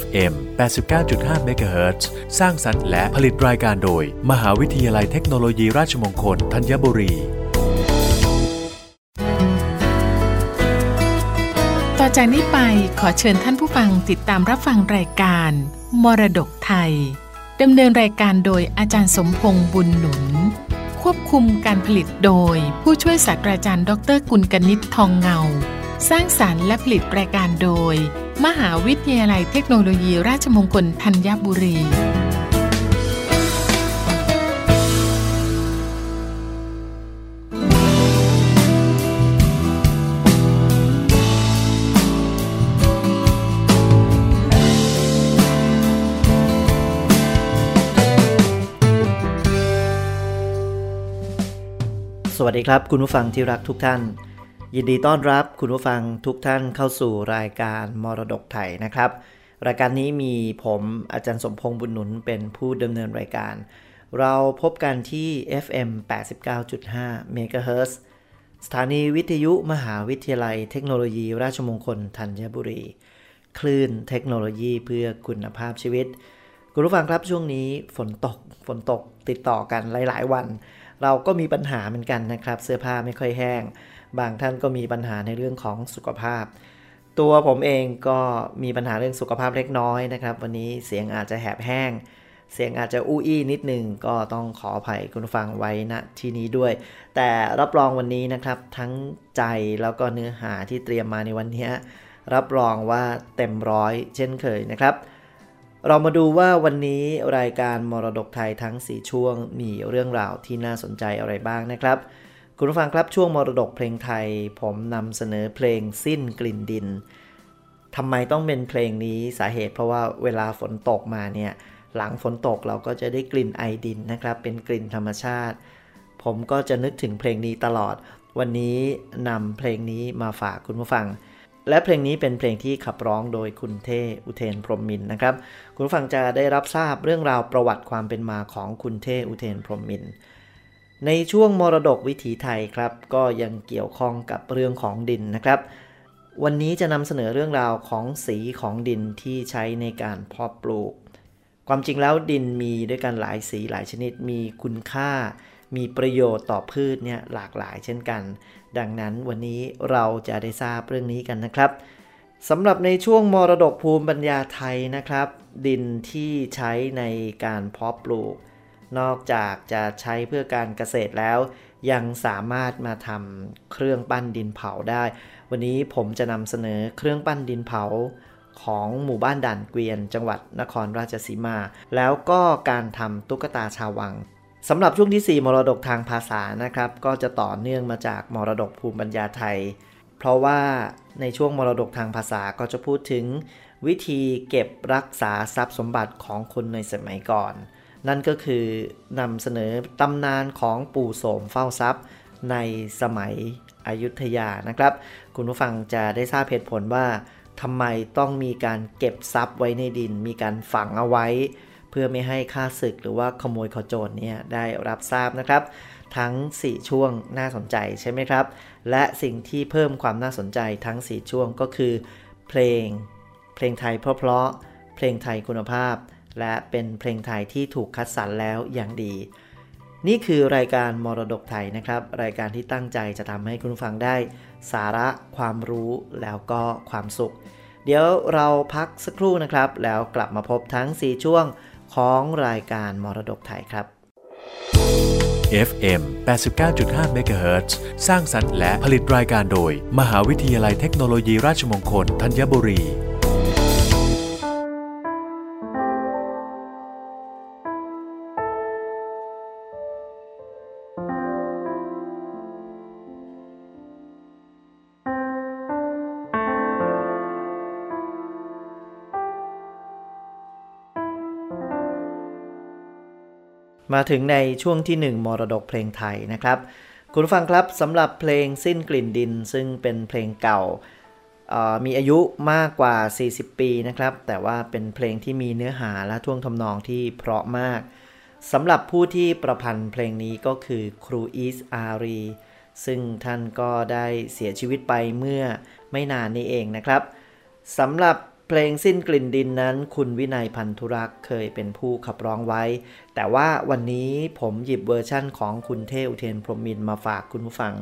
FM 89.5 MHz สร้างสรรค์และผลิตรายการโดย มหาวิทยาลัยเทคโนโลยีราชมงคลธัญบุรี ต่อจากนี้ไปขอเชิญท่านผู้ฟังติดตามรับฟังรายการ มรดกไทยดำเนินรายการโดยอาจารย์สมพงษ์บุญหนุน ควบคุมการผลิตโดย ผู้ช่วยศาสตราจารย์ ดรกุลกนิษฐ์ทองเงา สร้างสารรค์และผลิตรายการโดย มหาวิทยาลัยเทคโนโลยีราชมงคลธัญบุรีสวัสดีครับ คุณผู้ฟังที่รักทุกท่าน ยินดีต้อนรับคุณผู้ฟังทุกท่านเข้าสู่รายการมรดกไทยนะครับ รายการนี้มีผมอาจารย์สมพงษ์บุญหนุนเป็นผู้ดำเนินรายการ เราพบกันที่ FM 89.5 MHz สถานีวิทยุมหาวิทยาลัยเทคโนโลยีราชมงคลธัญบุรี คลื่นเทคโนโลยีเพื่อคุณภาพชีวิต คุณผู้ฟังครับช่วงนี้ฝนตกฝนตกติดต่อกันหลาย ๆ วัน เราก็มีปัญหาเหมือนกันนะครับ เสื้อผ้าไม่ค่อยแห้ง บางท่านก็มีปัญหาในเรื่องของสุขภาพ ตัวผมเองก็มีปัญหาเรื่องสุขภาพเล็กน้อยนะครับ วันนี้เสียงอาจจะแหบแห้ง เสียงอาจจะอู้อี้นิดนึงก็ต้องขออภัยคุณฟังไว้ณที่นี้ด้วย แต่รับรองวันนี้นะครับทั้งใจแล้วก็เนื้อหาที่เตรียมมาในวันนี้รับรองว่าเต็มร้อยเช่นเคยนะครับ เรามาดูว่าวันนี้รายการมรดกไทยทั้ง 4 ช่วงมีเรื่องราวที่น่าสนใจอะไรบ้างนะครับ คุณผู้ฟังครับช่วงมรดกเพลงไทย ผมนำเสนอเพลงสิ้นกลิ่นดินทำไมต้องเป็นเพลงนี้สาเหตุเพราะว่าเวลาฝนตกมาเนี่ยหลังฝนตกเราก็จะได้กลิ่นไอดินนะครับ เป็นกลิ่นธรรมชาติ ผมก็จะนึกถึงเพลงนี้ตลอด วันนี้นำเพลงนี้มาฝากคุณผู้ฟัง และเพลงนี้เป็นเพลงที่ขับร้องโดยคุณเทอุเทนพรมมินนะครับ คุณผู้ฟังจะได้รับทราบเรื่องราวประวัติความเป็นมาของคุณเทอุเทนพรมมินทร์ ในช่วงมรดกวิถีไทยครับ ก็ยังเกี่ยวข้องกับเรื่องของดินนะครับ วันนี้จะนำเสนอเรื่องราวของสีของดินที่ใช้ในการเพาะปลูก ความจริงแล้วดินมีด้วยกันหลายสีหลายชนิด มีคุณค่า มีประโยชน์ต่อพืชเนี่ยหลากหลายเช่นกัน ดังนั้นวันนี้เราจะได้ทราบเรื่องนี้กันนะครับสำหรับในช่วงมรดกภูมิปัญญาไทยนะครับ ดินที่ใช้ในการเพาะปลูก นอกจากจะใช้เพื่อการเกษตรแล้ว ยังสามารถมาทำเครื่องปั้นดินเผาได้ วันนี้ผมจะนำเสนอเครื่องปั้นดินเผาของหมู่บ้านด่านเกวียน จังหวัดนครราชสีมา แล้วก็การทำตุ๊กตาชาววังสำหรับช่วงที่ 4 มรดกทางภาษานะครับ ก็จะต่อเนื่องมาจากมรดกภูมิปัญญาไทย เพราะว่าในช่วงมรดกทางภาษาก็จะพูดถึงวิธีเก็บรักษาทรัพย์สมบัติของคนในสมัยก่อน นั่นก็คือนำเสนอตำนานของปู่โสมเฝ้าทรัพย์ ในสมัยอยุธยานะครับ คุณผู้ฟังจะได้ทราบเหตุผลว่าทำไมต้องมีการเก็บทรัพย์ไว้ในดิน มีการฝังเอาไว้ เพื่อไม่ให้ค่าศึกหรือว่าขโมยขโจรเนี่ยได้รับทราบนะครับ ทั้ง 4 ช่วงน่าสนใจใช่ไหมครับ และสิ่งที่เพิ่มความน่าสนใจทั้ง 4 ช่วงก็คือ เพลง เพลงไทยเพราะๆเพลงไทยคุณภาพ และเป็นเพลงไทยที่ถูกคัดสรรแล้วอย่างดี นี่คือรายการมรดกไทยนะครับ รายการที่ตั้งใจจะทำให้คุณฟังได้ สาระความรู้แล้วก็ความสุข เดี๋ยวเราพักสักครู่นะครับ แล้วกลับมาพบทั้ง 4 ช่วงของรายการมรดกไทยครับ FM 89.5 MHz สร้างสรรค์และผลิตรายการโดย มหาวิทยาลัยเทคโนโลยีราชมงคลธัญบุรี มาถึงในช่วงที่ 1 มรดกเพลงไทยนะครับ คุณฟังครับสำหรับเพลงสิ้นกลิ่นดิน ซึ่งเป็นเพลงเก่า มีอายุมากกว่า 40 ปีนะครับ แต่ว่าเป็นเพลงที่มีเนื้อหาและท่วงทำนองที่เพราะมากสำหรับผู้ที่ประพันธ์เพลงนี้ก็คือครูอีสอารี ซึ่งท่านก็ได้เสียชีวิตไปเมื่อไม่นานนี้เองนะครับสำหรับ เพลงสิ้นกลิ่นดินนั้น คุณวินัยพันธุรักษ์เคยเป็นผู้ขับร้องไว้ แต่ว่าวันนี้ผมหยิบเวอร์ชั่นของคุณเทอุเทนพรมินมาฝากคุณผู้ฟัง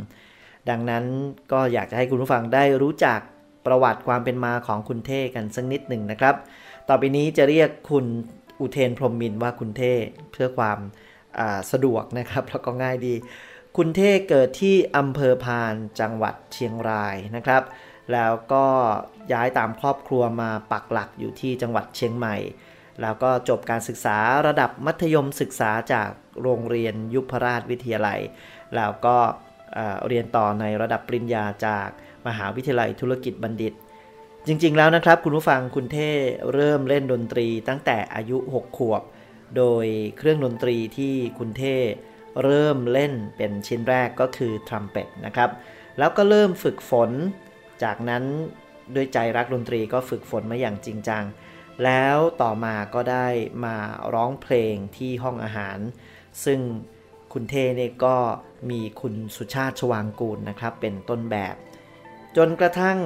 ดังนั้นก็อยากจะให้คุณผู้ฟังได้รู้จักประวัติความเป็นมาของคุณเทกันสักนิดหนึ่งนะครับ ต่อไปนี้จะเรียกคุณอุเทนพรมินว่าคุณเทเพื่อความสะดวกนะครับแล้วก็ง่ายดี คุณเทเกิดที่อำเภอพานจังหวัดเชียงรายนะครับ แล้วก็ย้ายตามครอบครัวมาปักหลักอยู่ที่จังหวัดเชียงใหม่ แล้วก็จบการศึกษาระดับมัธยมศึกษาจากโรงเรียนยุพราชวิทยาลัย แล้วก็เรียนต่อในระดับปริญญาจากมหาวิทยาลัยธุรกิจบัณฑิต จริงๆแล้วนะครับ คุณผู้ฟังคุณเท่เริ่มเล่นดนตรีตั้งแต่อายุ 6 ขวบ โดยเครื่องดนตรีที่คุณเท่เริ่มเล่นเป็นชิ้นแรกก็คือทรัมเป็ตนะครับ แล้วก็เริ่มฝึกฝน จากนั้นด้วยใจรักดนตรีก็ฝึกฝนมาอย่างจริงจัง แล้วต่อมาก็ได้มาร้องเพลงที่ห้องอาหาร ซึ่งคุณเทเนี่ยก็มีคุณสุชาติชวางกูลนะครับ เป็นต้นแบบ จนกระทั่ง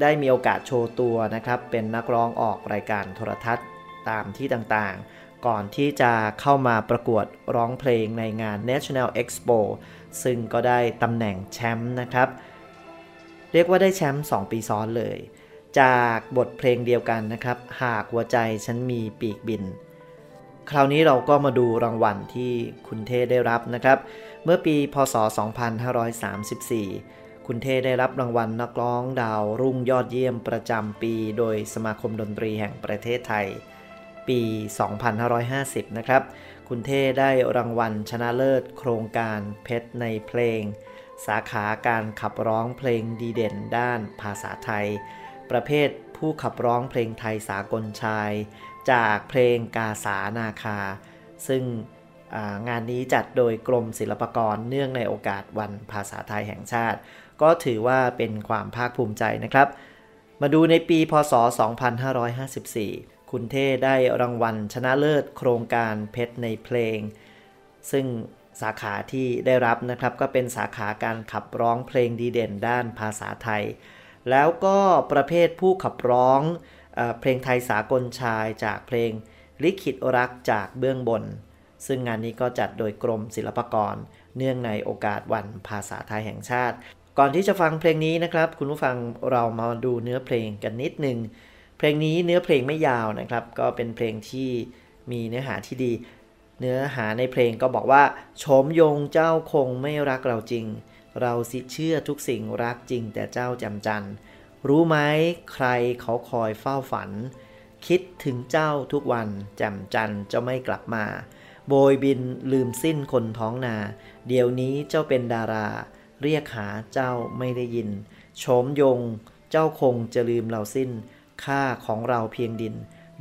ได้มีโอกาสโชว์ตัวนะครับ เป็นนักร้องออกรายการโทรทัศน์ตามที่ต่างๆ ก่อนที่จะเข้ามาประกวดร้องเพลงในงาน National Expo ซึ่งก็ได้ตำแหน่งแชมป์นะครับ เรียกว่าได้แชมป์2ปีซ้อนเลย จากบทเพลงเดียวกันนะครับ หากหัวใจฉันมีปีกบิน คราวนี้เราก็มาดูรางวัลที่คุณเทได้รับนะครับ เมื่อปีพศ 2534 คุณเทได้รับรางวัลนักร้องดาวรุ่งยอดเยี่ยมประจำปี โดยสมาคมดนตรีแห่งประเทศไทย ปี 2550 นะครับ คุณเทได้รางวัลชนะเลิศโครงการเพชรในเพลง สาขาการขับร้องเพลงดีเด่นด้านภาษาไทย ประเภทผู้ขับร้องเพลงไทยสากลชาย จากเพลงกาสานาคา ซึ่งงานนี้จัดโดยกรมศิลปากรเนื่องในโอกาสวันภาษาไทยแห่งชาติ ก็ถือว่าเป็นความภาคภูมิใจนะครับ มาดูในปีพศ 2554 คุณเท่ได้รางวัลชนะเลิศโครงการเพชรในเพลง ซึ่ง สาขาที่ได้รับนะครับก็เป็นสาขาการขับร้องเพลงดีเด่นด้านภาษาไทย แล้วก็ประเภทผู้ขับร้องเอเพลงไทยสากลชายจากเพลงลิขิตรักจากเบื้องบน ซึ่งงานนี้ก็จัดโดยกรมศิลปากร เนื่องในโอกาสวันภาษาไทยแห่งชาติ ก่อนที่จะฟังเพลงนี้นะครับ คุณผู้ฟังเรามาดูเนื้อเพลงกันนิดหนึ่งเพลงนี้เนื้อเพลงไม่ยาวนะครับ ก็เป็นเพลงที่มีเนื้อหาที่ดี เนื้อหาในเพลงก็บอกว่าชมยงเจ้าคงไม่รักเราจริง เราสิเชื่อทุกสิ่งรักจริงแต่เจ้าจำจัน รู้ไหมใครเขาคอยเฝ้าฝัน คิดถึงเจ้าทุกวันจำจันจะไม่กลับมา โบยบินลืมสิ้นคนท้องนา เดี๋ยวนี้เจ้าเป็นดารา เรียกหาเจ้าไม่ได้ยินโฉมยง เจ้าคงจะลืมเราสิ้น ค่าของเราเพียงดิน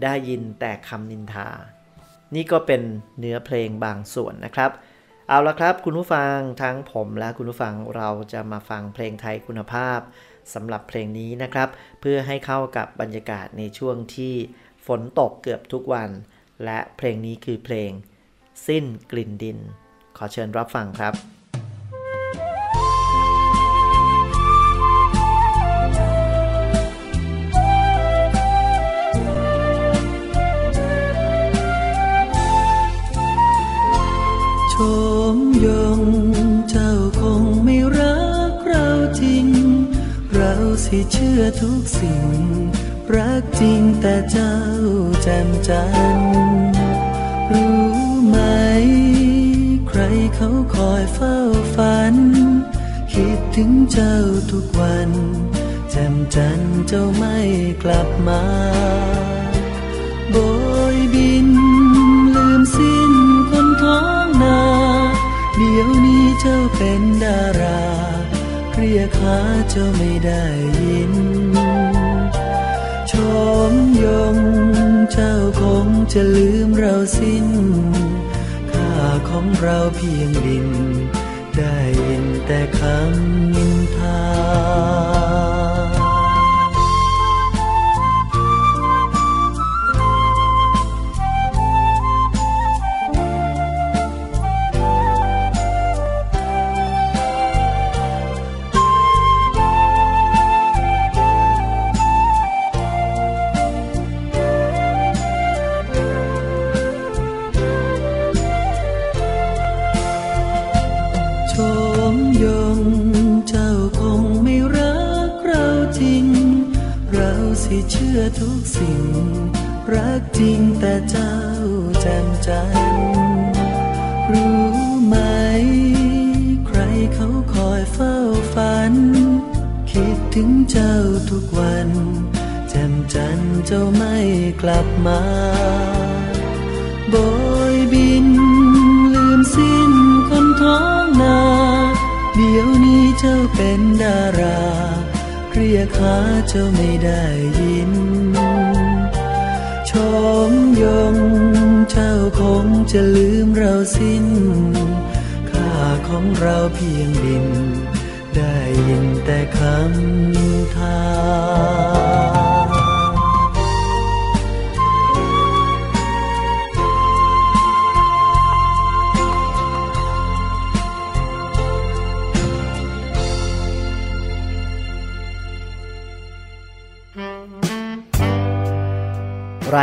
ได้ยินแต่คำนินทา นี่ก็เป็นเนื้อเพลงบางส่วนนะครับ เอาละครับคุณผู้ฟังทั้งผมและคุณผู้ฟังเราจะมาฟังเพลงไทยคุณภาพสำหรับเพลงนี้นะครับ เพื่อให้เข้ากับบรรยากาศในช่วงที่ฝนตกเกือบทุกวัน และเพลงนี้คือเพลง สิ้นกลิ่นดิน ขอเชิญรับฟังครับ เราสิเชื่อทุกสิ่ง รักจริงแต่เจ้าแจ่มจันรู้ไหม ใครเขาคอยเฝ้าฝัน คิดถึงเจ้าทุกวัน แจ่มจันเจ้าไม่กลับมาโบยบิน ลืมสิ้นคนท้องนา เดี๋ยวนี้เจ้าเป็นดารา เรียกหาเจ้าไม่ได้ยิน ชมยงเจ้าคงจะลืมเราสิ้น ค่าของเราเพียงดิน ได้ยินแต่คำนินทา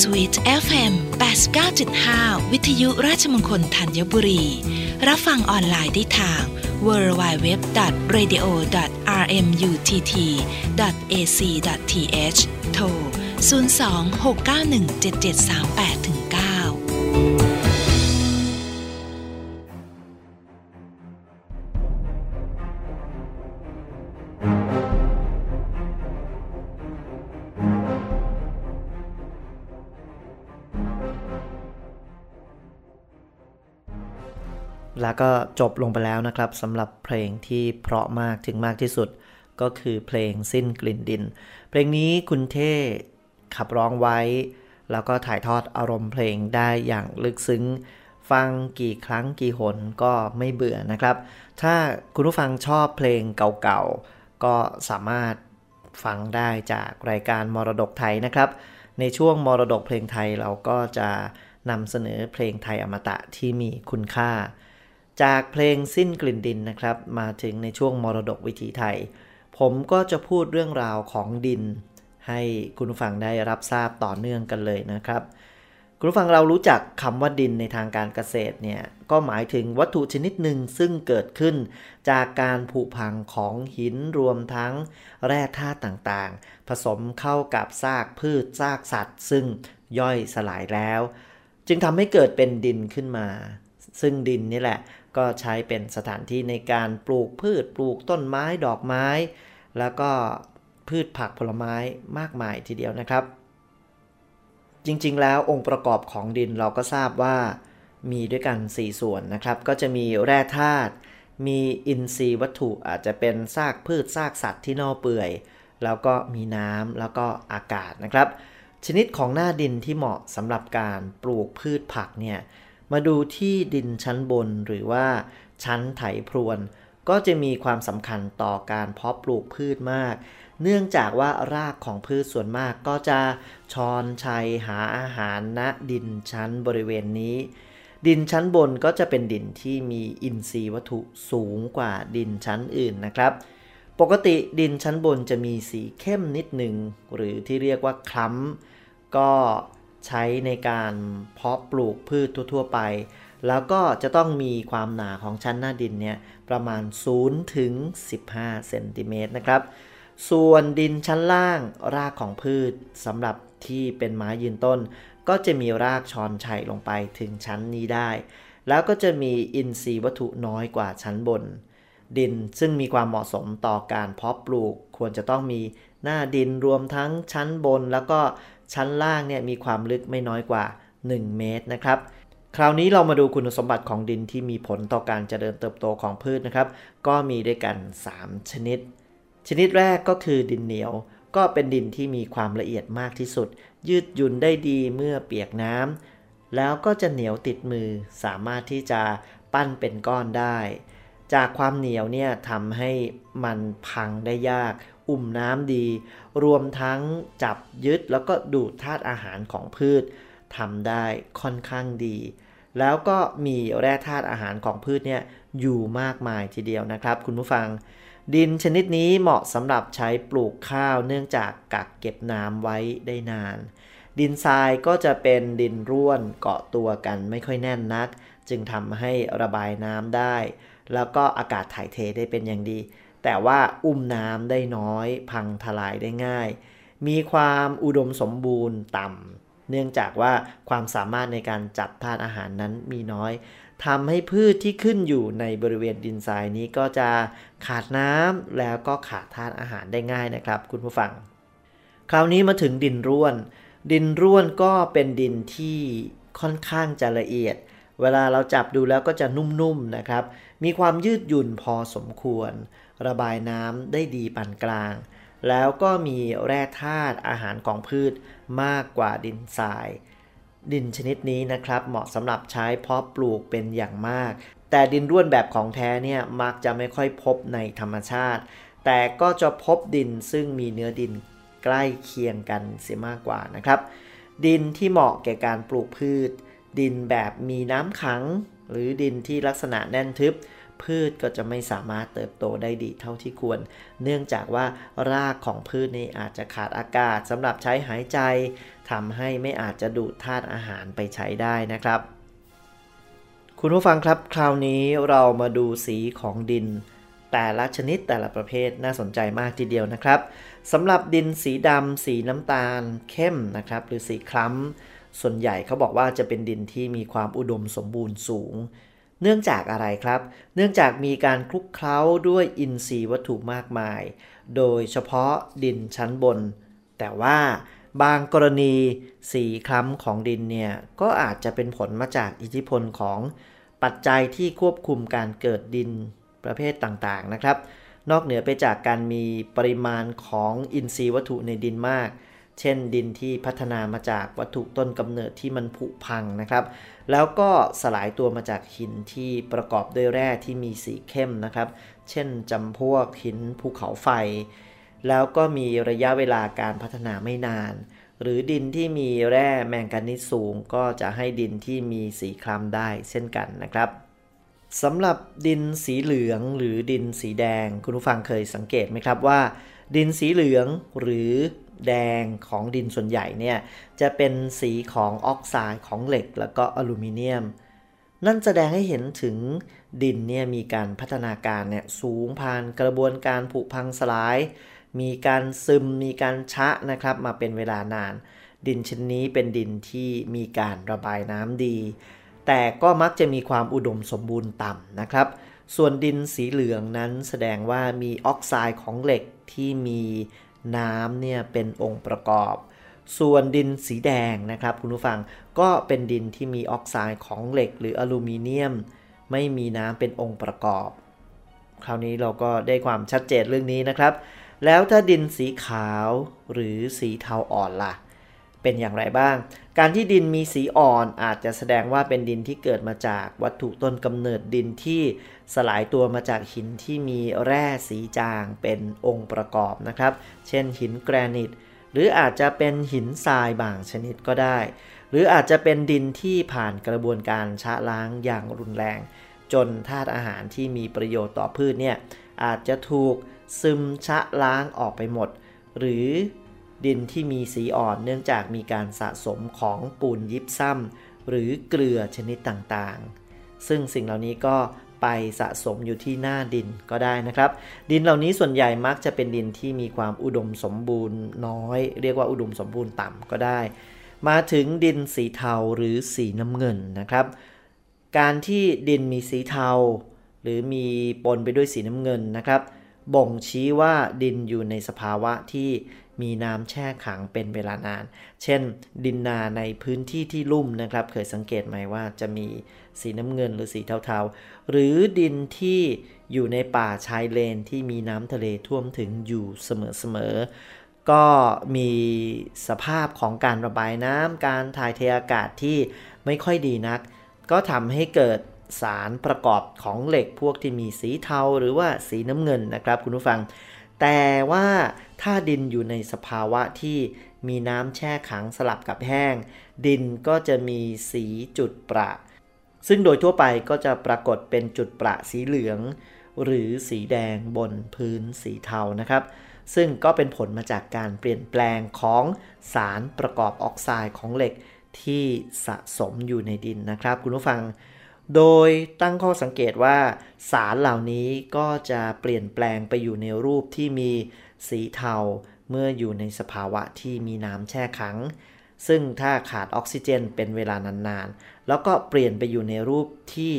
Sweet FM 89.5 วิทยุราชมงคลธัญบุรี รับฟังออนไลน์ได้ทาง www.radio.rmutt.ac.th โทร 02-691-7738-9 แล้วก็จบลงไปแล้วนะครับสำหรับเพลงที่เพราะมากถึงมากที่สุด ก็คือเพลงสิ้นกลิ่นดิน เพลงนี้คุณเท่ขับร้องไว้ แล้วก็ถ่ายทอดอารมณ์เพลงได้อย่างลึกซึ้ง ฟังกี่ครั้งกี่หนก็ไม่เบื่อนะครับ ถ้าคุณผู้ฟังชอบเพลงเก่าๆ ก็สามารถฟังได้จากรายการมรดกไทยนะครับ ในช่วงมรดกเพลงไทยเราก็จะนำเสนอเพลงไทยอมตะที่มีคุณค่า จากเพลงสิ้นกลิ่นดินนะครับ มาถึงในช่วงมรดกวิถีไทย ผมก็จะพูดเรื่องราวของดิน ให้คุณฟังได้รับทราบต่อเนื่องกันเลยนะครับ คุณผู้ฟังเรารู้จักคำว่าดินในทางการเกษตรเนี่ยก็หมายถึงวัตถุชนิดหนึ่งซึ่งเกิดขึ้น จากการผุพังของหินรวมทั้งแร่ธาตุต่างๆ ผสมเข้ากับซากพืชซากสัตว์ ซึ่งย่อยสลายแล้ว จึงทำให้เกิดเป็นดินขึ้นมา ซึ่งดินนี่แหละ ก็ใช้เป็นสถานที่ในการปลูกพืชปลูกต้นไม้ดอกไม้ แล้วก็พืชผักผลไม้มากมายทีเดียวนะครับ จริงๆ แล้วองค์ประกอบของดินเราก็ทราบว่ามีด้วยกัน 4 ส่วนนะครับ ก็จะมีแร่ธาตุมีอินทรีย์วัตถุอาจจะเป็นซากพืชซากสัตว์ที่เน่าเปื่อย แล้วก็มีน้ำแล้วก็อากาศนะครับ ชนิดของหน้าดินที่เหมาะสำหรับการปลูกพืชผักเนี่ย มาดูที่ดินชั้นบนหรือว่าชั้นไถพรวน ก็จะมีความสำคัญต่อการเพาะปลูกพืชมาก เนื่องจากว่ารากของพืชส่วนมากก็จะชอนชัยหาอาหารณดินชั้นบริเวณนี้ ดินชั้นบนก็จะเป็นดินที่มีอินทรีย์วัตถุสูงกว่าดินชั้นอื่นนะครับ ปกติดินชั้นบนจะมีสีเข้มนิดหนึ่งหรือที่เรียกว่าคล้ำก็ ใช้ในการเพาะปลูกพืชทั่ว ๆ ไป แล้วก็จะต้องมีความหนาของชั้นหน้าดินเนี่ยประมาณ 0 ถึง 15 เซนติเมตรนะครับ ส่วนดินชั้นล่างรากของพืชสำหรับที่เป็นไม้ยืนต้น ก็จะมีรากชอนชัยลงไปถึงชั้นนี้ได้ แล้วก็จะมีอินทรีย์วัตถุน้อยกว่าชั้นบน ดินซึ่งมีความเหมาะสมต่อการเพาะปลูก ควรจะต้องมีหน้าดินรวมทั้งชั้นบนแล้วก็ ชั้นล่างเนี่ยมีความลึกไม่น้อยกว่า 1 เมตรนะครับคราวนี้เรามาดูคุณสมบัติของดินที่มีผลต่อการเจริญเติบโตของพืชนะครับ ก็มีด้วยกัน 3 ชนิด ชนิดแรกก็คือดินเหนียว ก็เป็นดินที่มีความละเอียดมากที่สุด ยืดหยุ่นได้ดีเมื่อเปียกน้ำแล้วก็จะเหนียวติดมือสามารถที่จะปั้นเป็นก้อนได้ จากความเหนียวเนี่ยทำให้มันพังได้ยาก อุ่มน้ำดี รวมทั้งจับยึดแล้วก็ดูดธาตุอาหารของพืชทำได้ค่อนข้างดี แล้วก็มีแร่ธาตุอาหารของพืชเนี่ยอยู่มากมายทีเดียวนะครับ คุณผู้ฟัง ดินชนิดนี้เหมาะสำหรับใช้ปลูกข้าวเนื่องจากกักเก็บน้ำไว้ได้นาน ดินทรายก็จะเป็นดินร่วนเกาะตัวกันไม่ค่อยแน่นนัก จึงทำให้ระบายน้ำได้ แล้วก็อากาศถ่ายเทได้เป็นอย่างดี แต่ว่าอุ้มน้ำได้น้อย พังทลายได้ง่าย มีความอุดมสมบูรณ์ต่ำเนื่องจากว่าความสามารถในการจับธาตุอาหารนั้นมีน้อยทำให้พืชที่ขึ้นอยู่ในบริเวณดินทรายนี้ก็จะขาดน้ำแล้วก็ขาดธาตุอาหารได้ง่ายนะครับ คุณผู้ฟัง คราวนี้มาถึงดินร่วน ดินร่วนก็เป็นดินที่ค่อนข้างจะละเอียด เวลาเราจับดูแล้วก็จะนุ่มๆนะครับ มีความยืดหยุ่นพอสมควร ระบายน้ำได้ดีปานกลาง แล้วก็มีแร่ธาตุอาหารของพืชมากกว่าดินทราย ดินชนิดนี้นะครับเหมาะสำหรับใช้เพาะปลูกเป็นอย่างมาก แต่ดินร่วนแบบของแท้เนี่ยมักจะไม่ค่อยพบในธรรมชาติ แต่ก็จะพบดินซึ่งมีเนื้อดินใกล้เคียงกันเสียมากกว่านะครับ ดินที่เหมาะแก่การปลูกพืช ดินแบบมีน้ำขัง หรือดินที่ลักษณะแน่นทึบ พืชก็จะไม่สามารถเติบโตได้ดีเท่าที่ควร เนื่องจากว่ารากของพืชนี่อาจจะขาดอากาศสำหรับใช้หายใจทำให้ไม่อาจจะดูดธาตุอาหารไปใช้ได้นะครับ คุณผู้ฟังครับคราวนี้เรามาดูสีของดิน แต่ละชนิดแต่ละประเภทน่าสนใจมากทีเดียวนะครับสำหรับดินสีดำสีน้ำตาลเข้มนะครับหรือสีคล้ำส่วนใหญ่เขาบอกว่าจะเป็นดินที่มีความอุดมสมบูรณ์สูง เนื่องจากอะไรครับ เนื่องจากมีการคลุกเคล้าด้วยอินทรีย์วัตถุมากมาย โดยเฉพาะดินชั้นบน แต่ว่าบางกรณีสีคล้ำของดินเนี่ย ก็อาจจะเป็นผลมาจากอิทธิพลของปัจจัยที่ควบคุมการเกิดดินประเภทต่างๆนะครับ นอกเหนือไปจากการมีปริมาณของอินทรีย์วัตถุในดินมาก เช่นดินที่พัฒนามาจากวัตถุต้นกำเนิดที่มันผุพังนะครับ แล้วก็สลายตัวมาจากหินที่ประกอบด้วยแร่ที่มีสีเข้มนะครับ เช่นจำพวกหินภูเขาไฟ แล้วก็มีระยะเวลาการพัฒนาไม่นาน หรือดินที่มีแร่แมงกานีสสูง ก็จะให้ดินที่มีสีคล้ำได้เช่นกันนะครับสำหรับดินสีเหลืองหรือดินสีแดง คุณผู้ฟังเคยสังเกตไหมครับว่า ดินสีเหลืองหรือ แดงของดินส่วนใหญ่เนี่ยจะเป็นสีของออกไซด์ของเหล็กแล้วก็อลูมิเนียม นั่นแสดงให้เห็นถึงดินเนี่ยมีการพัฒนาการเนี่ยสูงผ่านกระบวนการผุพังสลาย มีการซึมมีการชะนะครับมาเป็นเวลานาน ดินชนนี้เป็นดินที่มีการระบายน้ำดี แต่ก็มักจะมีความอุดมสมบูรณ์ต่ำนะครับส่วนดินสีเหลืองนั้นแสดงว่ามีออกไซด์ของเหล็กที่มี น้ำเนี่ยเป็นองค์ประกอบ ส่วนดินสีแดงนะครับคุณผู้ฟังก็เป็นดินที่มีออกไซด์ของเหล็กหรืออลูมิเนียม ไม่มีน้ำเป็นองค์ประกอบ คราวนี้เราก็ได้ความชัดเจนเรื่องนี้นะครับ แล้วถ้าดินสีขาวหรือสีเทาอ่อนล่ะ เป็นอย่างไรบ้าง การที่ดินมีสีอ่อนอาจจะแสดงว่าเป็นดินที่เกิดมาจากวัตถุต้นกำเนิดดินที่สลายตัวมาจากหินที่มีแร่สีจางเป็นองค์ประกอบนะครับ เช่นหินแกรนิต หรืออาจจะเป็นหินทรายบางชนิดก็ได้ หรืออาจจะเป็นดินที่ผ่านกระบวนการชะล้างอย่างรุนแรง จนธาตุอาหารที่มีประโยชน์ต่อพืชเนี่ยอาจจะถูกซึมชะล้างออกไปหมด หรือ ดินที่มีสีอ่อนเนื่องจากมีการสะสมของปูนยิบซ้ำหรือเกลือชนิดต่างๆ ซึ่งสิ่งเหล่านี้ก็ไปสะสมอยู่ที่หน้าดินก็ได้นะครับ ดินเหล่านี้ส่วนใหญ่มักจะเป็นดินที่มีความอุดมสมบูรณ์น้อย เรียกว่าอุดมสมบูรณ์ต่ำก็ได้ มาถึงดินสีเทาหรือสีน้ำเงินนะครับ การที่ดินมีสีเทา หรือมีปนไปด้วยสีน้ำเงินนะครับ บ่งชี้ว่าดินอยู่ในสภาวะที่ มีน้ำแช่ขังเป็นเวลานาน เช่น ดินนาในพื้นที่ที่ลุ่มนะครับ เคยสังเกตไหมว่าจะมีสีน้ำเงินหรือสีเทาๆ หรือดินที่อยู่ในป่าชายเลนที่มีน้ำทะเลท่วมถึงอยู่เสมอๆ ก็มีสภาพของการระบายน้ำการถ่ายเทอากาศที่ไม่ค่อยดีนัก ก็ทำให้เกิดสารประกอบของเหล็กพวกที่มีสีเทาหรือว่าสีน้ำเงินนะครับคุณผู้ฟัง แต่ว่าถ้าดินอยู่ในสภาวะที่มีน้ำแช่ขังสลับกับแห้ง ดินก็จะมีสีจุดประซึ่งโดยทั่วไปก็จะปรากฏเป็นจุดประสีเหลือง หรือสีแดงบนพื้นสีเทานะครับ ซึ่งก็เป็นผลมาจากการเปลี่ยนแปลงของสารประกอบออกไซด์ของเหล็กที่สะสมอยู่ในดินนะครับ คุณผู้ฟัง โดยตั้งข้อสังเกตว่าสารเหล่านี้ก็จะเปลี่ยนแปลงไปอยู่ในรูปที่มีสีเทาเมื่ออยู่ในสภาวะที่มีน้ำแช่ขัง ซึ่งถ้าขาดออกซิเจนเป็นเวลานานๆ แล้วก็เปลี่ยนไปอยู่ในรูปที่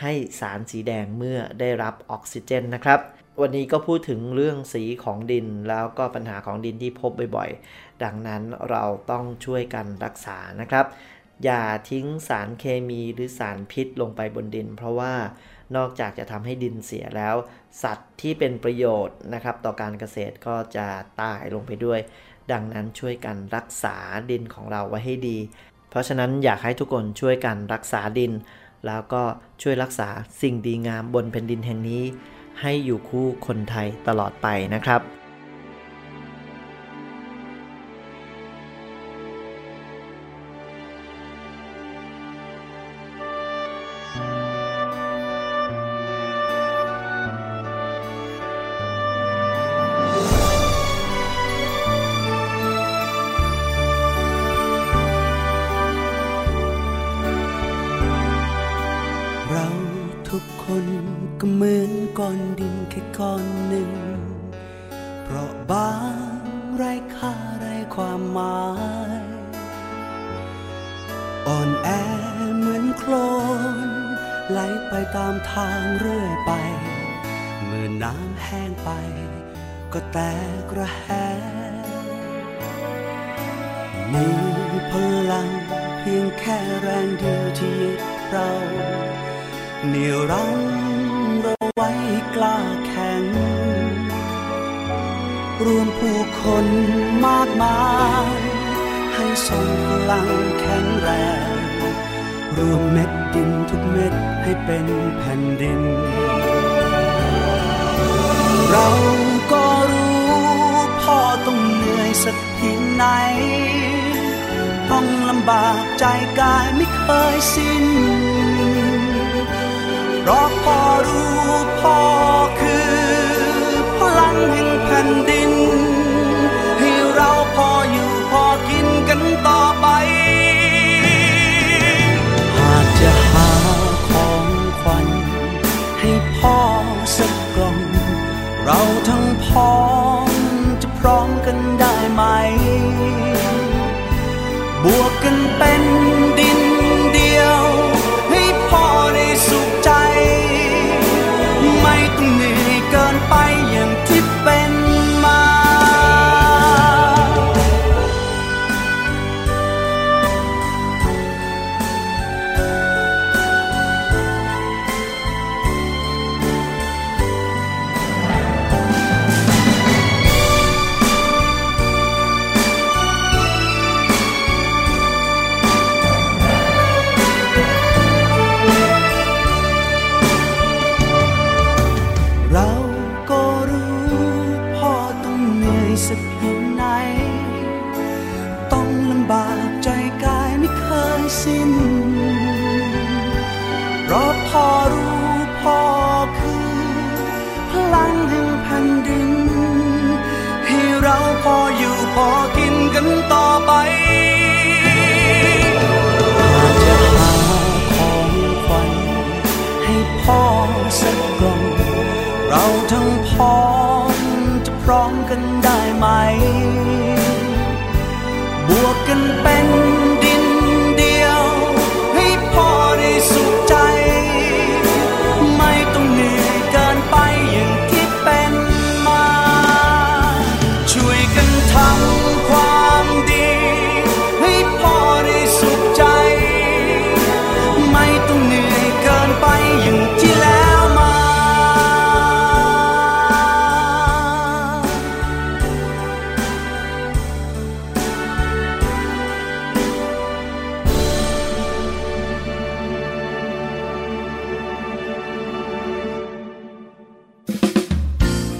ให้สารสีแดงเมื่อได้รับออกซิเจนนะครับ วันนี้ก็พูดถึงเรื่องสีของดินแล้วก็ปัญหาของดินที่พบบ่อยๆ ดังนั้นเราต้องช่วยกันรักษานะครับ อย่าทิ้งสารเคมีหรือสารพิษลงไปบนดิน เพราะว่านอกจากจะทำให้ดินเสียแล้ว สัตว์ที่เป็นประโยชน์นะครับ ต่อการเกษตรก็จะตายลงไปด้วย ดังนั้นช่วยกันรักษาดินของเราไว้ให้ดี เพราะฉะนั้นอยากให้ทุกคนช่วยกันรักษาดิน แล้วก็ช่วยรักษาสิ่งดีงามบนแผ่นดินแห่งนี้ ให้อยู่คู่คนไทยตลอดไปนะครับ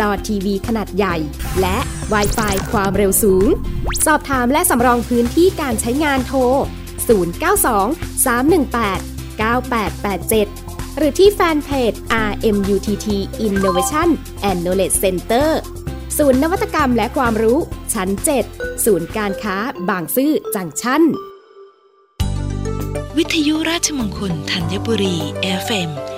จอทีวีขนาดใหญ่ และ w i ไฟความเร็วสูง สอบถามและสำรองพื้นที่การใช้งานโทร 092 318 9887 หรือที่แฟนเพจ RMUTT Innovation and Knowledge Center ศูนย์นวัตกรรมและความรู้ชั้น 7 ศูนย์การค้าบางซื่อจังชั้นวิทยุราชมงคลธัญบุรี FM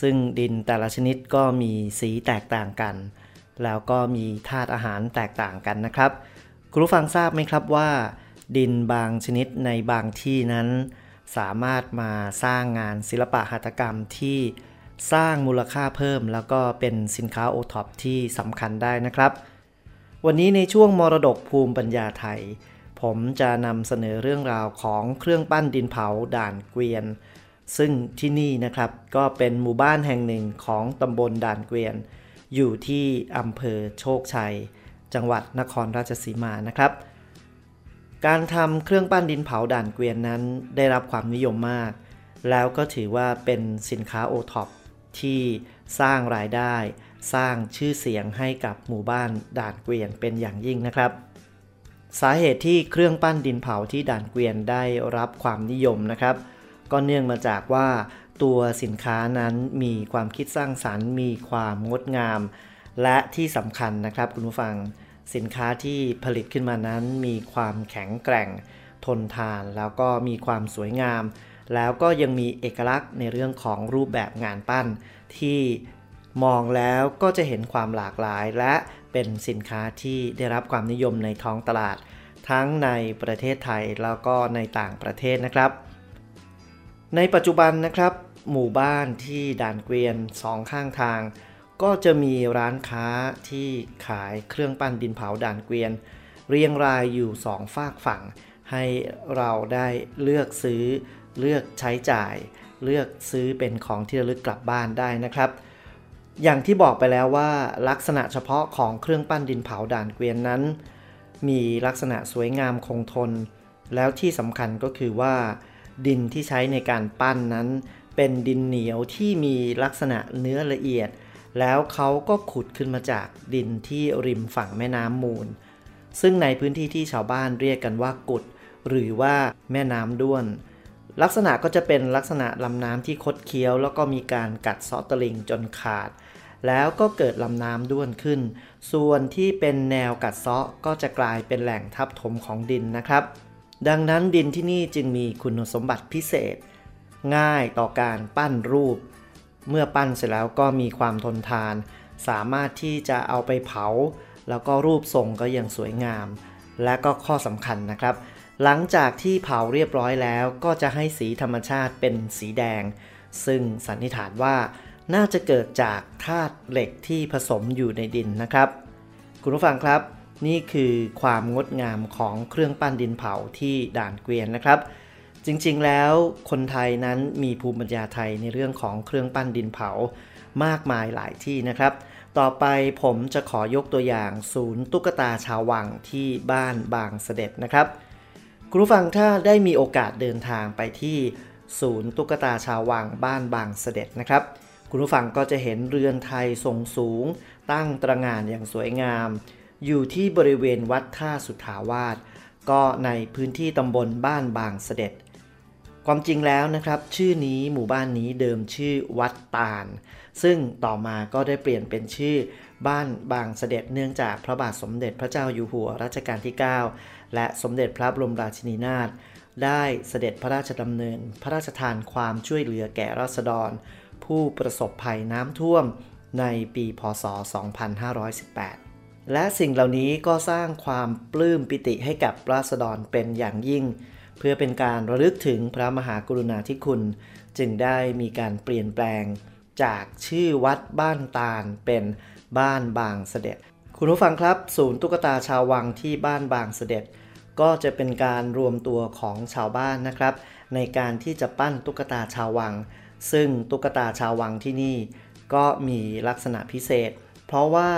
ซึ่งดินแต่ละชนิดก็มีสีแตกต่างกัน แล้วก็มีธาตุอาหารแตกต่างกันนะครับ คุณผู้ฟังทราบไหมครับว่า ดินบางชนิดในบางที่นั้น สามารถมาสร้างงานศิลปะหัตถกรรมที่สร้างมูลค่าเพิ่ม แล้วก็เป็นสินค้าโอท็อปที่สำคัญได้นะครับ วันนี้ในช่วงมรดกภูมิปัญญาไทย ผมจะนำเสนอเรื่องราวของเครื่องปั้นดินเผาด่านเกวียน ซึ่งที่นี่นะครับก็เป็นหมู่บ้านแห่งหนึ่งของตำบลด่านเกวียน อยู่ที่อำเภอโชคชัย จังหวัดนครราชสีมานะครับ การทำเครื่องปั้นดินเผาด่านเกวียนนั้นได้รับความนิยมมาก แล้วก็ถือว่าเป็นสินค้าโอท็อปที่สร้างรายได้ สร้างชื่อเสียงให้กับหมู่บ้านด่านเกวียนเป็นอย่างยิ่งนะครับ สาเหตุที่เครื่องปั้นดินเผาที่ด่านเกวียนได้รับความนิยมนะครับ ก็เนื่องมาจากว่าตัวสินค้านั้นมีความคิดสร้างสรรค์ มีความงดงาม และที่สำคัญนะครับคุณผู้ฟังสินค้าที่ผลิตขึ้นมานั้น มีความแข็งแกร่ง ทนทาน แล้วก็มีความสวยงาม แล้วก็ยังมีเอกลักษณ์ในเรื่องของรูปแบบงานปั้น ที่มองแล้วก็จะเห็นความหลากหลาย และเป็นสินค้าที่ได้รับความนิยมในท้องตลาด ทั้งในประเทศไทยแล้วก็ในต่างประเทศนะครับ ในปัจจุบันนะครับ หมู่บ้านที่ด่านเกวียนสองข้างทาง ก็จะมีร้านค้าที่ขายเครื่องปั้นดินเผาด่านเกวียน เรียงรายอยู่สองฝากฝั่ง ให้เราได้เลือกซื้อ เลือกใช้จ่าย เลือกซื้อเป็นของที่ระลึกกลับบ้านได้นะครับ อย่างที่บอกไปแล้วว่าลักษณะเฉพาะของเครื่องปั้นดินเผาด่านเกวียนนั้น มีลักษณะสวยงามคงทน แล้วที่สำคัญก็คือว่า ดินที่ใช้ในการปั้นนั้น เป็นดินเหนียวที่มีลักษณะเนื้อละเอียด แล้วเขาก็ขุดขึ้นมาจากดินที่ริมฝั่งแม่น้ำมูล ซึ่งในพื้นที่ที่ชาวบ้านเรียกกันว่ากุด หรือว่าแม่น้ำด้วน ลักษณะก็จะเป็นลักษณะลำน้ำที่คดเคี้ยว แล้วก็มีการกัดเซาะตลิงจนขาด แล้วก็เกิดลำน้ำด้วนขึ้น ส่วนที่เป็นแนวกัดเซาะก็จะกลายเป็นแหล่งทับถมของดินนะครับ ดังนั้นดินที่นี่จึงมีคุณสมบัติพิเศษ ง่ายต่อการปั้นรูป เมื่อปั้นเสร็จแล้วก็มีความทนทาน สามารถที่จะเอาไปเผา แล้วก็รูปทรงก็ยังสวยงาม และก็ข้อสำคัญนะครับ หลังจากที่เผาเรียบร้อยแล้วก็จะให้สีธรรมชาติเป็นสีแดง ซึ่งสันนิษฐานว่าน่าจะเกิดจากธาตุเหล็กที่ผสมอยู่ในดินนะครับ คุณผู้ฟังครับ นี่คือความงดงามของเครื่องปั้นดินเผาที่ด่านเกวียนนะครับ จริงๆแล้วคนไทยนั้นมีภูมิปัญญาไทยในเรื่องของเครื่องปั้นดินเผามากมายหลายที่นะครับ ต่อไปผมจะขอยกตัวอย่างศูนย์ตุ๊กตาชาววังที่บ้านบางเสด็จนะครับคุณผู้ฟังถ้าได้มีโอกาสเดินทางไปที่ศูนย์ตุ๊กตาชาววังบ้านบางเสด็จนะครับคุณผู้ฟังก็จะเห็นเรือนไทยทรงสูง ตั้งตระงานอย่างสวยงาม อยู่ที่บริเวณวัดท่าสุทาวาสก็ในพื้นที่ตำบลบ้านบางเสด็จ ความจริงแล้วนะครับ ชื่อนี้หมู่บ้านนี้เดิมชื่อวัดตาล ซึ่งต่อมาก็ได้เปลี่ยนเป็นชื่อบ้านบางเสด็จเนื่องจากพระบาทสมเด็จพระเจ้าอยู่หัวรัชกาลที่ 9 และสมเด็จพระบรมราชินีนาถได้เสด็จพระราชดำเนิน พระราชทานความช่วยเหลือแก่ราษฎร ผู้ประสบภัยน้ำท่วมในปีพศ 2518 และสิ่งเหล่านี้ก็สร้างความปลื้มปิติให้กับราษฎรเป็นอย่างยิ่ง เพื่อเป็นการระลึกถึงพระมหากรุณาธิคุณ จึงได้มีการเปลี่ยนแปลง จากชื่อวัดบ้านตาลเป็นบ้านบางเสด็จ คุณผู้ฟังครับ ศูนย์ตุ๊กตาชาววังที่บ้านบางเสด็จ ก็จะเป็นการรวมตัวของชาวบ้านนะครับ ในการที่จะปั้นตุ๊กตาชาววัง ซึ่งตุ๊กตาชาววังที่นี่ ก็มีลักษณะพิเศษ เพราะว่า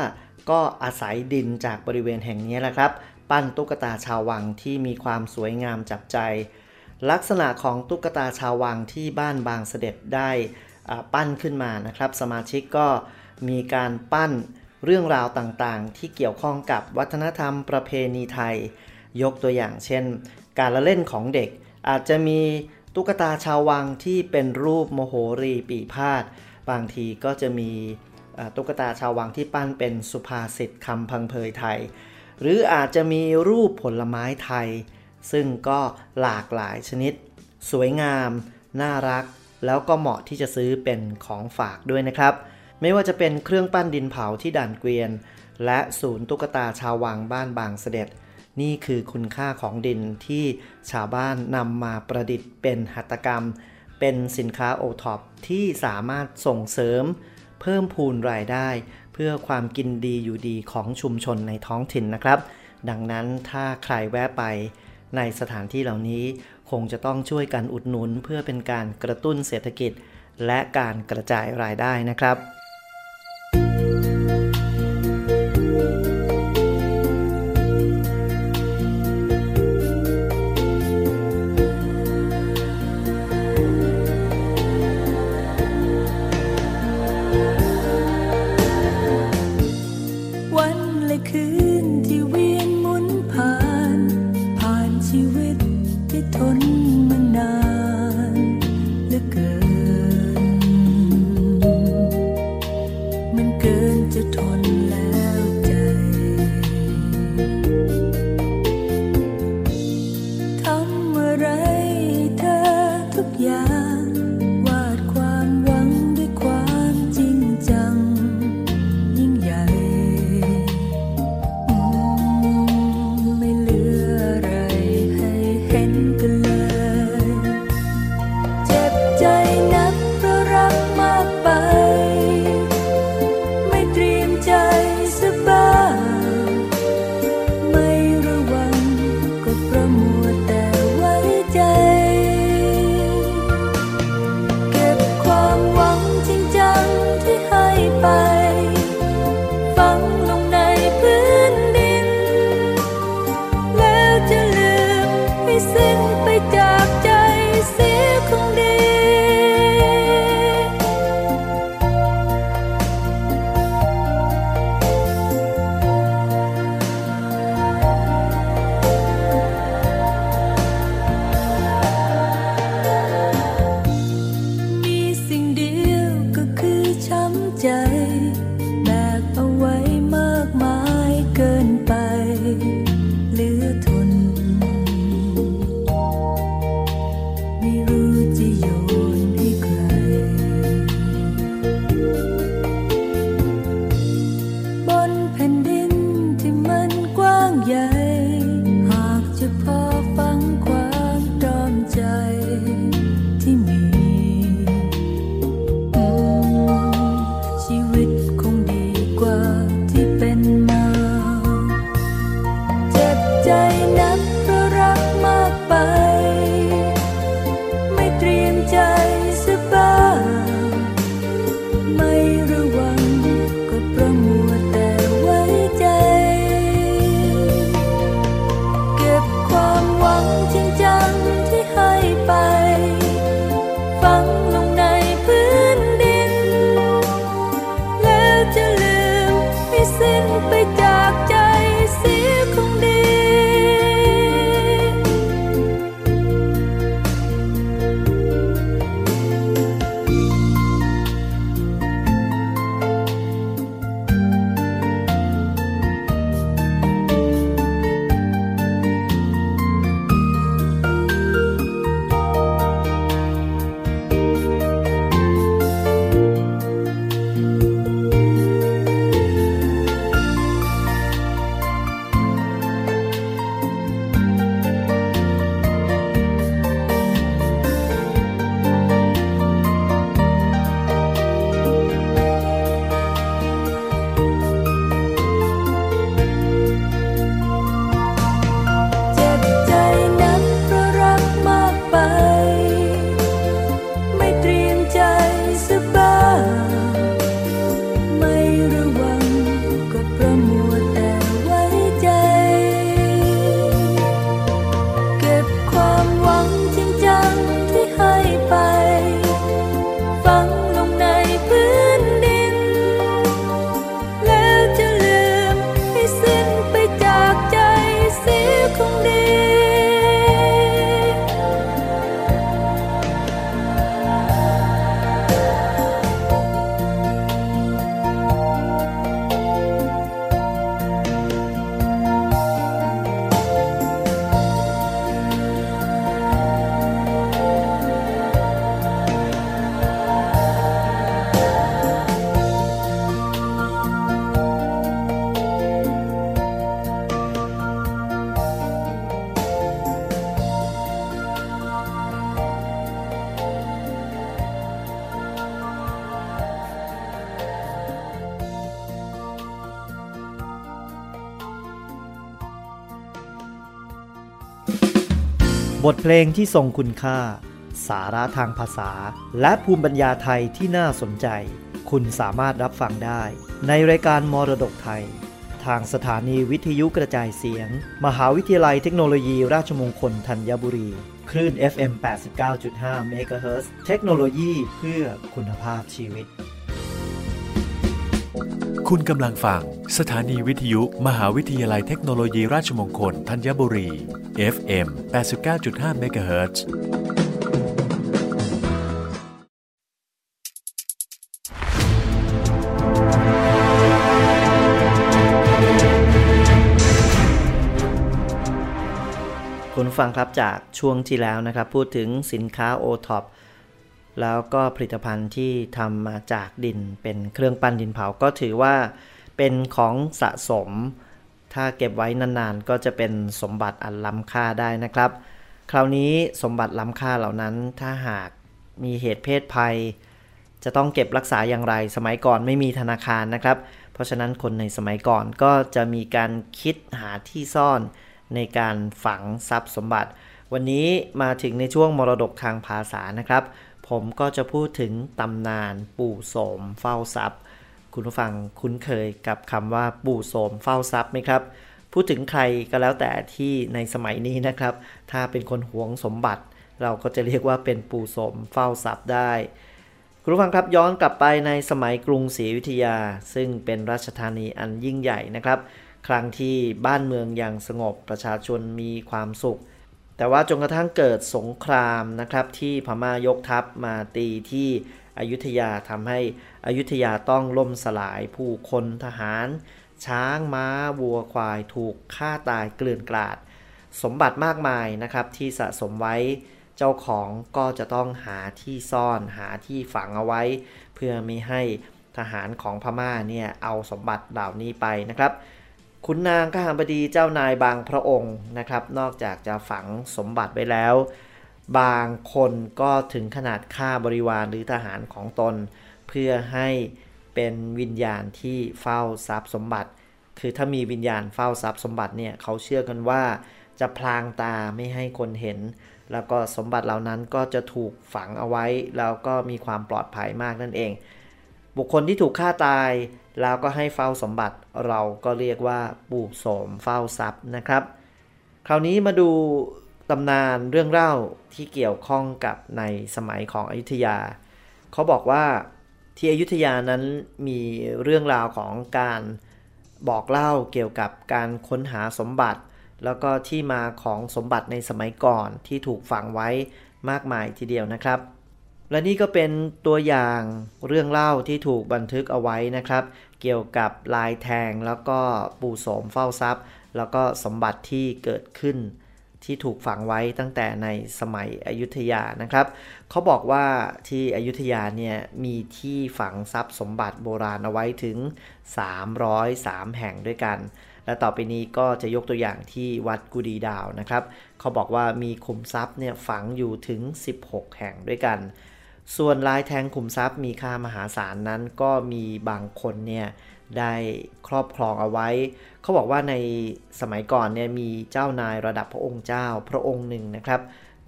ก็อาศัยดินจากบริเวณแห่งนี้แหละครับ ปั้นตุ๊กตาชาววังที่มีความสวยงามจับใจ ลักษณะของตุ๊กตาชาววังที่บ้านบางเสด็จได้ปั้นขึ้นมานะครับ สมาชิกก็มีการปั้นเรื่องราวต่างๆ ที่เกี่ยวข้องกับวัฒนธรรมประเพณีไทย ยกตัวอย่างเช่น การละเล่นของเด็ก อาจจะมีตุ๊กตาชาววังที่เป็นรูปโมโหรีปีพาดบางทีก็จะมี ตุ๊กตาชาววังที่ปั้นเป็นสุภาษิตคำพังเพยไทย หรืออาจจะมีรูปผลไม้ไทย ซึ่งก็หลากหลายชนิด สวยงาม น่ารัก แล้วก็เหมาะที่จะซื้อเป็นของฝากด้วยนะครับ ไม่ว่าจะเป็นเครื่องปั้นดินเผาที่ด่านเกวียน และศูนย์ตุ๊กตาชาววังบ้านบางเสด็จ นี่คือคุณค่าของดินที่ชาวบ้านนำมาประดิษฐ์เป็นหัตถกรรม เป็นสินค้าโอท็อปที่สามารถส่งเสริม เพิ่มพูนรายได้ เพื่อความกินดีอยู่ดีของชุมชนในท้องถิ่นนะครับ ดังนั้นถ้าใครแวะไปในสถานที่เหล่านี้คงจะต้องช่วยกันอุดหนุนเพื่อเป็นการกระตุ้นเศรษฐกิจ และการกระจายรายได้นะครับ ชีวิตที่ทนมานาน บทเพลงที่ทรงคุณค่า สาระทางภาษา และภูมิปัญญาไทยที่น่าสนใจ คุณสามารถรับฟังได้ ในรายการมรดกไทย ทางสถานีวิทยุกระจายเสียง มหาวิทยาลัยเทคโนโลยีราชมงคลธัญบุรี คลื่น FM 89.5 MHz เทคโนโลยีเพื่อคุณภาพชีวิต คุณกำลังฟัง สถานีวิทยุ มหาวิทยาลัยเทคโนโลยีราชมงคลธัญบุรี FM 89.5 MHz คุณฟังครับจากช่วงที่แล้วนะครับ พูดถึงสินค้า o t o p แล้วก็ผลิตภัณฑ์ที่ทำมาจากดินเป็นเครื่องปั้นดินเผาก็ถือว่าเป็นของสะสม ถ้าเก็บไว้นานๆ ก็จะเป็นสมบัติอันล้ำค่าได้นะครับ คราวนี้สมบัติล้ำค่าเหล่านั้นถ้าหากมีเหตุเพศภัย จะต้องเก็บรักษาอย่างไร สมัยก่อนไม่มีธนาคารนะครับ เพราะฉะนั้นคนในสมัยก่อนก็จะมีการคิดหาที่ซ่อนในการฝังทรัพย์สมบัติ วันนี้มาถึงในช่วงมรดกทางภาษานะครับ ผมก็จะพูดถึงตำนานปู่โสมเฝ้าทรัพย์ คุณผู้ฟังคุ้นเคยกับคำว่าปู่โสมเฝ้าทรัพย์ไหมครับ พูดถึงใครก็แล้วแต่ที่ในสมัยนี้นะครับ ถ้าเป็นคนหวงสมบัติ เราก็จะเรียกว่าเป็นปู่โสมเฝ้าทรัพย์ได้ คุณผู้ฟังครับย้อนกลับไปในสมัยกรุงศรีอยุธยา ซึ่งเป็นราชธานีอันยิ่งใหญ่นะครับ ครั้งที่บ้านเมืองอย่างสงบประชาชนมีความสุข แต่ว่าจนกระทั่งเกิดสงครามนะครับที่พม่ายกทัพมาตีที่ อยุธยาทำให้อยุธยาต้องล่มสลายผู้คนทหาร ช้างม้าวัวควายถูกฆ่าตายเกลื่อนกลาด สมบัติมากมายนะครับที่สะสมไว้เจ้าของก็จะต้องหาที่ซ่อนหาที่ฝังเอาไว้ เพื่อไม่ให้ทหารของพม่าเนี่ยเอาสมบัติเหล่านี้ไปนะครับขุนนางข้าบดีเจ้านายบางพระองค์นะครับ นอกจากจะฝังสมบัติไว้แล้ว บางคนก็ถึงขนาดฆ่าบริวารหรือทหารของตน เพื่อให้เป็นวิญญาณที่เฝ้าทรัพย์สมบัติ คือถ้ามีวิญญาณเฝ้าทรัพย์สมบัติเนี่ยเขาเชื่อกันว่าจะพลางตาไม่ให้คนเห็น แล้วก็สมบัติเหล่านั้นก็จะถูกฝังเอาไว้ แล้วก็มีความปลอดภัยมากนั่นเอง บุคคลที่ถูกฆ่าตายแล้วก็ให้เฝ้าสมบัติเราก็เรียกว่าปู่โสมเฝ้าทรัพย์นะครับ คราวนี้มาดูำนานเรื่องเล่าที่เกี่ยวข้องกับในสมัยของอยุธยา เขาบอกว่าที่อยุธยานั้นมีเรื่องราวของการบอกเล่าเกี่ยวกับการค้นหาสมบัติ แล้วก็ที่มาของสมบัติในสมัยก่อนที่ถูกฝังไว้มากมายทีเดียวนะครับ และนี่ก็เป็นตัวอย่างเรื่องเล่าที่ถูกบันทึกเอาไว้นะครับ เกี่ยวกับลายแทงแล้วก็ปู่โสมเฝ้าทรัพย์ แล้วก็สมบัติที่เกิดขึ้น ที่ถูกฝังไว้ตั้งแต่ในสมัยอยุธยานะครับ เขาบอกว่าที่อยุธยาเนี่ยมีที่ฝังทรัพย์สมบัติโบราณเอาไว้ถึง 303 แห่งด้วยกัน และต่อไปนี้ก็จะยกตัวอย่างที่วัดกุดีดาวนะครับ เขาบอกว่ามีขุมทรัพย์เนี่ยฝังอยู่ถึง 16 แห่งด้วยกัน ส่วนลายแทงขุมทรัพย์มีค่ามหาศาลนั้นก็มีบางคนเนี่ย ได้ครอบครองเอาไว้ เขาบอกว่าในสมัยก่อนเนี่ยมีเจ้านายระดับพระองค์เจ้าพระองค์หนึ่งนะครับ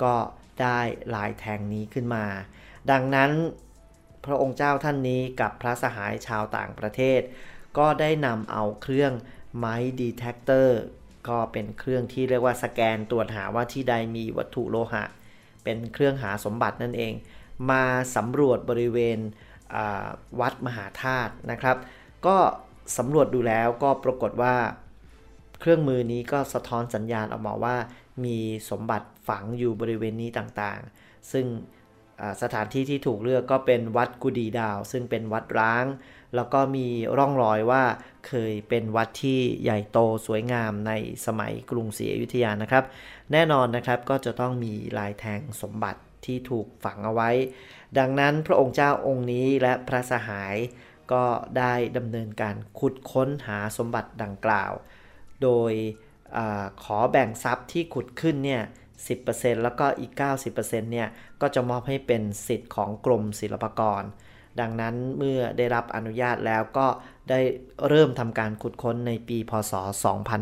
ก็ได้ลายแทงนี้ขึ้นมา ดังนั้นพระองค์เจ้าท่านนี้กับพระสหายชาวต่างประเทศ ก็ได้นำเอาเครื่องไม้ดีเทคเตอร์ก็เป็นเครื่องที่เรียกว่าสแกนตรวจหาว่าที่ใดมีวัตถุโลหะ เป็นเครื่องหาสมบัตินั่นเอง มาสำรวจบริเวณวัดมหาธาตุนะครับ ก็สำรวจดูแล้วก็ปรากฏว่า เครื่องมือนี้ก็สะท้อนสัญญาณออกมาว่า มีสมบัติฝังอยู่บริเวณนี้ต่างๆ ซึ่งสถานที่ที่ถูกเลือกก็เป็นวัดกุดีดาว ซึ่งเป็นวัดร้าง แล้วก็มีร่องรอยว่าเคยเป็นวัดที่ใหญ่โตสวยงามในสมัยกรุงศรีอยุธยานะครับ แน่นอนนะครับก็จะต้องมีลายแทงสมบัติที่ถูกฝังเอาไว้ ดังนั้นพระองค์เจ้าองค์นี้และพระสหาย ก็ได้ดำเนินการขุดค้นหาสมบัติดังกล่าว โดยอขอแบ่งทรัพย์ที่ขุดขึ้นเนี่ย 10%แล้วก็อีก 90%เนี่ยก็จะมอบให้เป็นสิทธิ์ของกรมศิลปากร ดังนั้นเมื่อได้รับอนุญาตแล้วก็ได้เริ่มทำการขุดค้นในปีพศ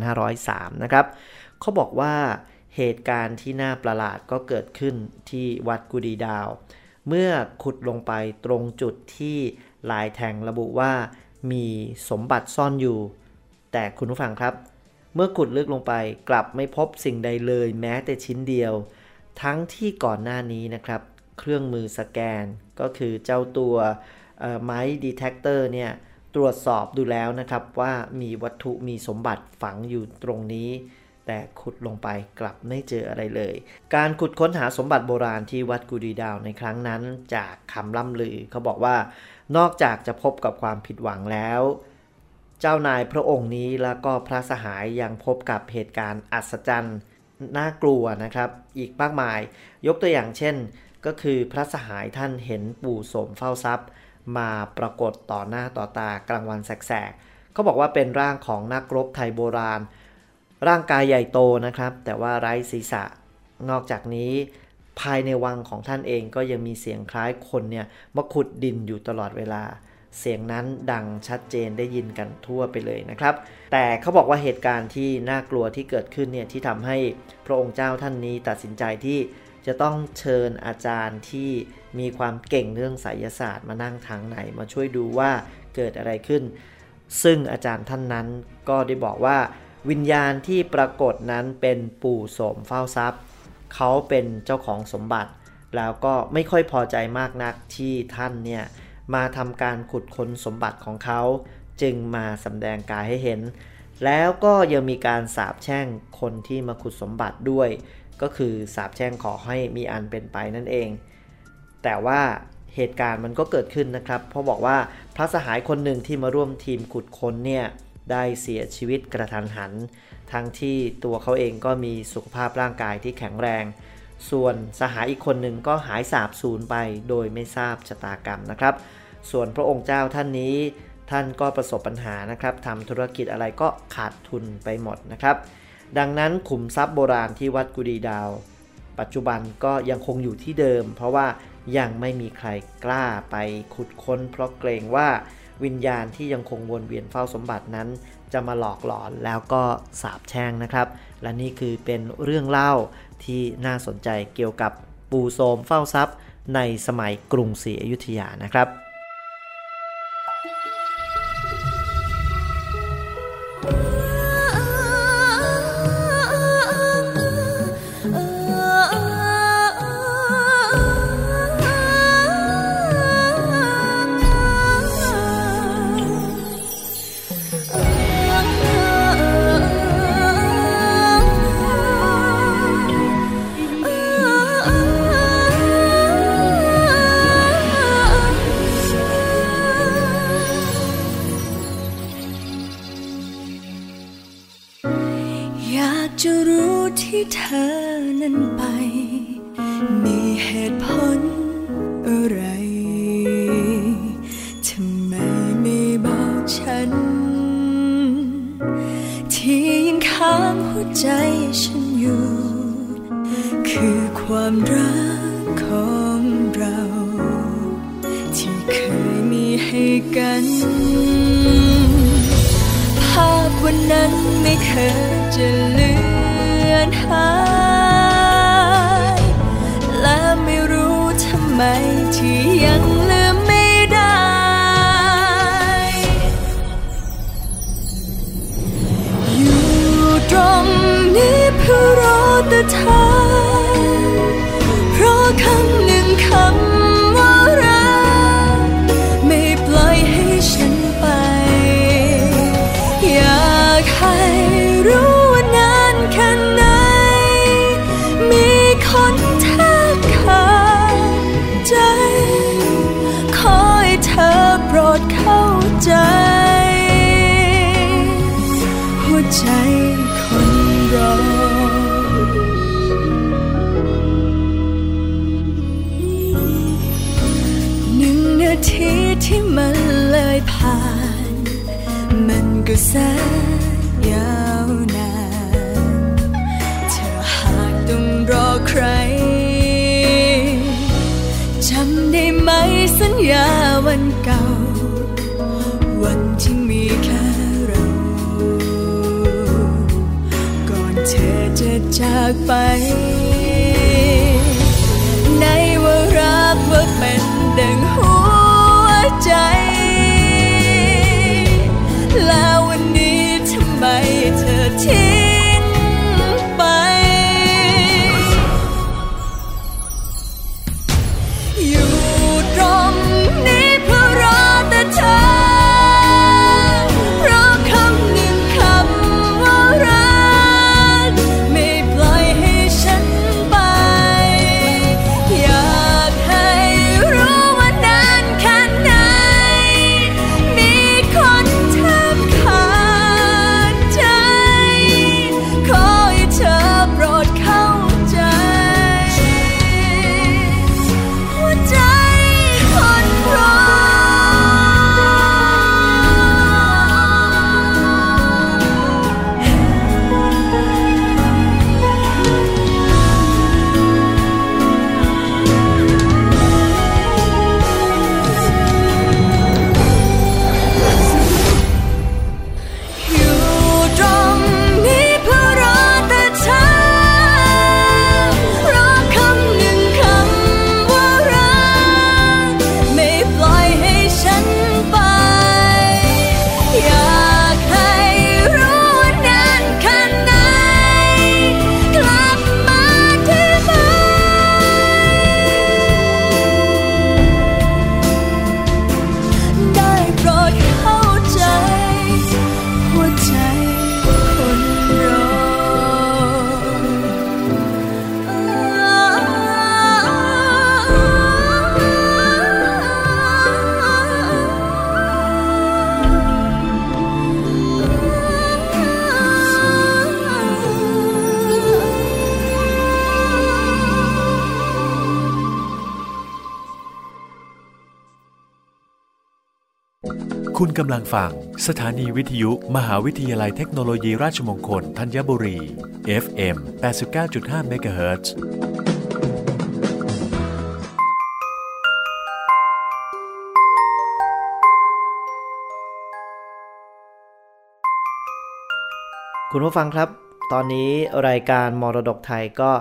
2503 นะครับเขาบอกว่าเหตุการณ์ที่น่าประหลาดก็เกิดขึ้นที่วัดกุดีดาว เมื่อขุดลงไปตรงจุดที่ ลายแทงระบุว่ามีสมบัติซ่อนอยู่ แต่คุณผู้ฟังครับ เมื่อขุดลึกลงไปกลับไม่พบสิ่งใดเลยแม้แต่ชิ้นเดียว ทั้งที่ก่อนหน้านี้นะครับ เครื่องมือสแกนก็คือเจ้าตัวไม้ดีเทคเตอร์เนี่ยตรวจสอบดูแล้วนะครับว่ามีวัตถุมีสมบัติฝังอยู่ตรงนี้ แต่ขุดลงไปกลับไม่เจออะไรเลย การขุดค้นหาสมบัติโบราณที่วัดกูดีดาวในครั้งนั้น จากคำล่ำลือเขาบอกว่า นอกจากจะพบกับความผิดหวังแล้ว เจ้านายพระองค์นี้แล้วก็พระสหายยังพบกับเหตุการณ์อัศจรรย์น่ากลัวนะครับ อีกมากมาย ยกตัวอย่างเช่น ก็คือพระสหายท่านเห็นปู่โสมเฝ้าทรัพย์ มาปรากฏต่อหน้าต่อตากลางวันแสกๆเขาบอกว่าเป็นร่างของนักรบไทยโบราณ ร่างกายใหญ่โตนะครับ แต่ว่าไร้ศีรษะ นอกจากนี้ ภายในวังของท่านเองก็ยังมีเสียงคล้ายคนเนี่ยมาขุดดินอยู่ตลอดเวลา เสียงนั้นดังชัดเจนได้ยินกันทั่วไปเลยนะครับ แต่เขาบอกว่าเหตุการณ์ที่น่ากลัวที่เกิดขึ้นเนี่ยที่ทำให้พระองค์เจ้าท่านนี้ตัดสินใจที่จะต้องเชิญอาจารย์ที่มีความเก่งเรื่องไสยศาสตร์มานั่งทางไหน มาช่วยดูว่าเกิดอะไรขึ้น ซึ่งอาจารย์ท่านนั้นก็ได้บอกว่า วิญญาณที่ปรากฏนั้นเป็นปู่โสมเฝ้าทรัพย์ เขาเป็นเจ้าของสมบัติ แล้วก็ไม่ค่อยพอใจมากนักที่ท่านเนี่ยมาทำการขุดค้นสมบัติของเขา จึงมาสำแดงกายให้เห็น แล้วก็ยังมีการสาบแช่งคนที่มาขุดสมบัติด้วย ก็คือสาบแช่งขอให้มีอันเป็นไปนั่นเอง แต่ว่าเหตุการณ์มันก็เกิดขึ้นนะครับ เพราะบอกว่าพระสหายคนหนึ่งที่มาร่วมทีมขุดค้นเนี่ย ได้เสียชีวิตกระทันหัน ทั้งที่ตัวเขาเองก็มีสุขภาพร่างกายที่แข็งแรง ส่วนสหายอีกคนหนึ่งก็หายสาบสูญไปโดยไม่ทราบชะตากรรมนะครับ ส่วนพระองค์เจ้าท่านนี้ท่านก็ประสบปัญหานะครับทำธุรกิจอะไรก็ขาดทุนไปหมดนะครับ ดังนั้นขุมทรัพย์โบราณที่วัดกุดีดาว ปัจจุบันก็ยังคงอยู่ที่เดิม เพราะว่ายังไม่มีใครกล้าไปขุดค้น เพราะเกรงว่า วิญญาณที่ยังคงวนเวียนเฝ้าสมบัตินั้น จะมาหลอกหลอนแล้วก็สาบแช่งนะครับ และนี่คือเป็นเรื่องเล่าที่น่าสนใจเกี่ยวกับปูโสมเฝ้าทรัพย์ ในสมัยกรุงศรีอยุธยานะครับ เธอนั้นไป มีเหตุผลอะไร ทำไมไม่บอกฉัน ที่ยังค้างหัวใจฉันอยู่ คือความรักของเรา ที่เคยมีให้กันภาพวันนั้นไม่เคยจะลือ นหาย และไม่รู้ทำไมที่ยังลืมไม่ได้ อยู่ตรงนี้เพื่อรอแต่เธอ จ คุณกำลังฟัง สถานีวิทยุ มหาวิทยาลัยเทคโนโลยีราชมงคลธัญบุรี FM 89.5 MHz คุณผู้ฟังครับ ตอนนี้รายการมรดกไทยก็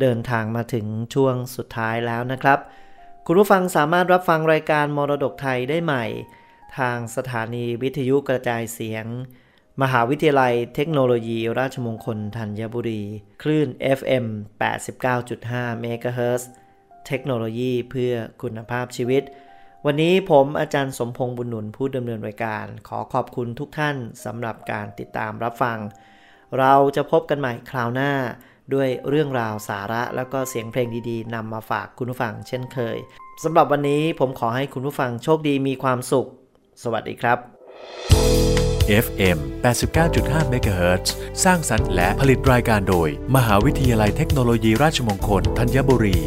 เดินทางมาถึงช่วงสุดท้ายแล้วนะครับ คุณผู้ฟังสามารถรับฟังรายการมรดกไทยได้ใหม่ ทางสถานีวิทยุกระจายเสียง มหาวิทยาลัยเทคโนโลยีราชมงคลธัญบุรี คลื่น FM 89.5 MHz เทคโนโลยีเพื่อคุณภาพชีวิต วันนี้ผมอาจารย์สมพงษ์บุญหนุนผู้ดำเนินรายการ ขอขอบคุณทุกท่านสำหรับการติดตามรับฟัง เราจะพบกันใหม่คราวหน้าด้วยเรื่องราวสาระแล้วก็เสียงเพลงดีๆนำมาฝากคุณผู้ฟังเช่นเคยสำหรับวันนี้ผมขอให้คุณผู้ฟังโชคดีมีความสุข สวัสดีครับ FM 89.5 MHz สร้างสรรค์และผลิตรายการโดย มหาวิทยาลัยเทคโนโลยีราชมงคลธัญบุรี